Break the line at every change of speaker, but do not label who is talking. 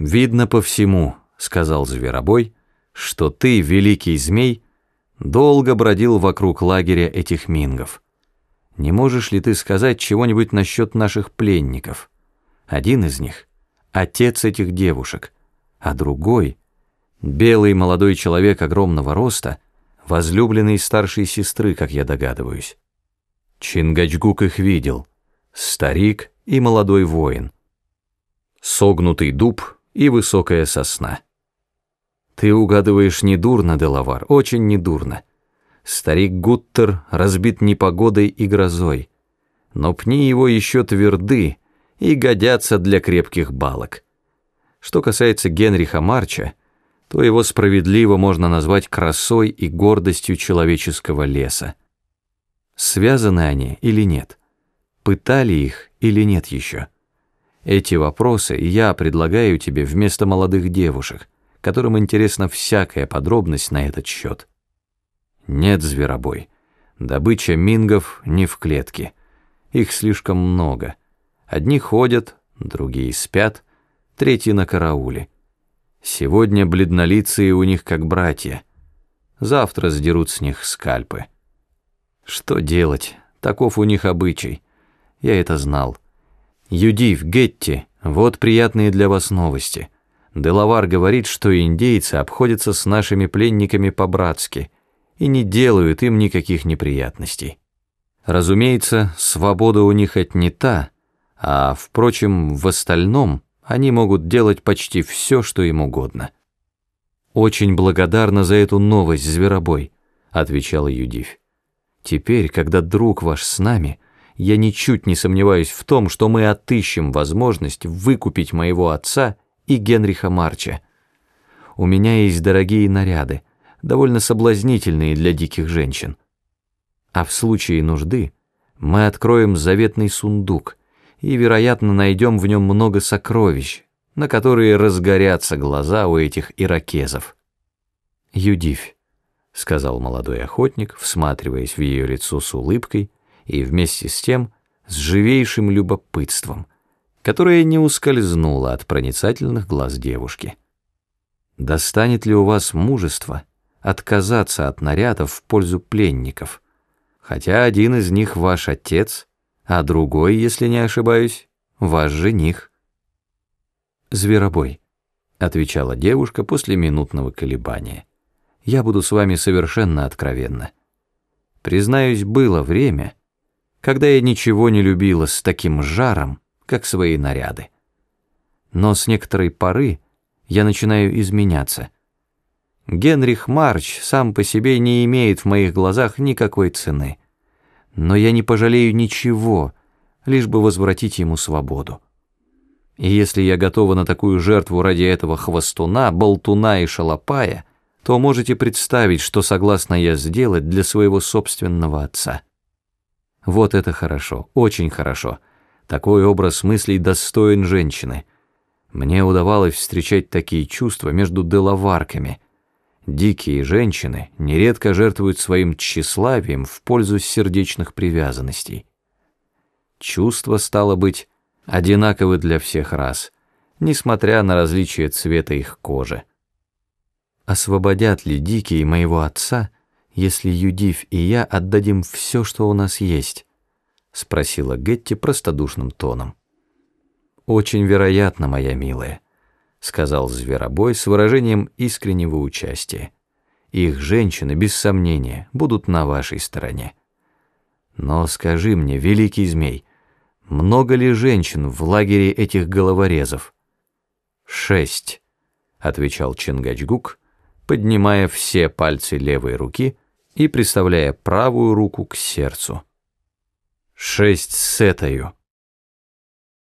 «Видно по всему», — сказал Зверобой, — «что ты, великий змей, долго бродил вокруг лагеря этих мингов. Не можешь ли ты сказать чего-нибудь насчет наших пленников? Один из них — отец этих девушек, а другой — белый молодой человек огромного роста, возлюбленный старшей сестры, как я догадываюсь. Чингачгук их видел, старик и молодой воин, согнутый дуб и высокая сосна. Ты угадываешь недурно, Делавар, очень недурно. Старик Гуттер разбит непогодой и грозой, но пни его еще тверды и годятся для крепких балок. Что касается Генриха Марча, то его справедливо можно назвать красой и гордостью человеческого леса. Связаны они или нет? Пытали их или нет еще? Эти вопросы я предлагаю тебе вместо молодых девушек, которым интересна всякая подробность на этот счет. Нет, зверобой, добыча мингов не в клетке. Их слишком много. Одни ходят, другие спят, третьи на карауле. Сегодня бледнолицые у них как братья. Завтра сдерут с них скальпы. Что делать? Таков у них обычай. Я это знал. Юдив, Гетти, вот приятные для вас новости. Делавар говорит, что индейцы обходятся с нашими пленниками по-братски и не делают им никаких неприятностей. Разумеется, свобода у них отнята, а, впрочем, в остальном они могут делать почти все, что им угодно. «Очень благодарна за эту новость, Зверобой», — отвечала Юдив. «Теперь, когда друг ваш с нами, — я ничуть не сомневаюсь в том, что мы отыщем возможность выкупить моего отца и Генриха Марча. У меня есть дорогие наряды, довольно соблазнительные для диких женщин. А в случае нужды мы откроем заветный сундук и, вероятно, найдем в нем много сокровищ, на которые разгорятся глаза у этих иракезов. «Юдивь», — сказал молодой охотник, всматриваясь в ее лицо с улыбкой, и вместе с тем с живейшим любопытством, которое не ускользнуло от проницательных глаз девушки. Достанет ли у вас мужество отказаться от нарядов в пользу пленников, хотя один из них ваш отец, а другой, если не ошибаюсь, ваш жених? «Зверобой», — отвечала девушка после минутного колебания, — «я буду с вами совершенно откровенна. Признаюсь, было время, — когда я ничего не любила с таким жаром, как свои наряды. Но с некоторой поры я начинаю изменяться. Генрих Марч сам по себе не имеет в моих глазах никакой цены. Но я не пожалею ничего, лишь бы возвратить ему свободу. И если я готова на такую жертву ради этого хвостуна, болтуна и шалопая, то можете представить, что согласна я сделать для своего собственного отца. Вот это хорошо, очень хорошо. Такой образ мыслей достоин женщины. Мне удавалось встречать такие чувства между деловарками. Дикие женщины нередко жертвуют своим тщеславием в пользу сердечных привязанностей. Чувства, стало быть, одинаковы для всех рас, несмотря на различие цвета их кожи. Освободят ли дикие моего отца — если Юдив и я отдадим все, что у нас есть?» — спросила Гетти простодушным тоном. «Очень вероятно, моя милая», — сказал Зверобой с выражением искреннего участия. «Их женщины, без сомнения, будут на вашей стороне. Но скажи мне, великий змей, много ли женщин в лагере этих головорезов?» «Шесть», — отвечал Чингачгук, поднимая все пальцы левой руки и приставляя правую руку к сердцу. «Шесть с этою»,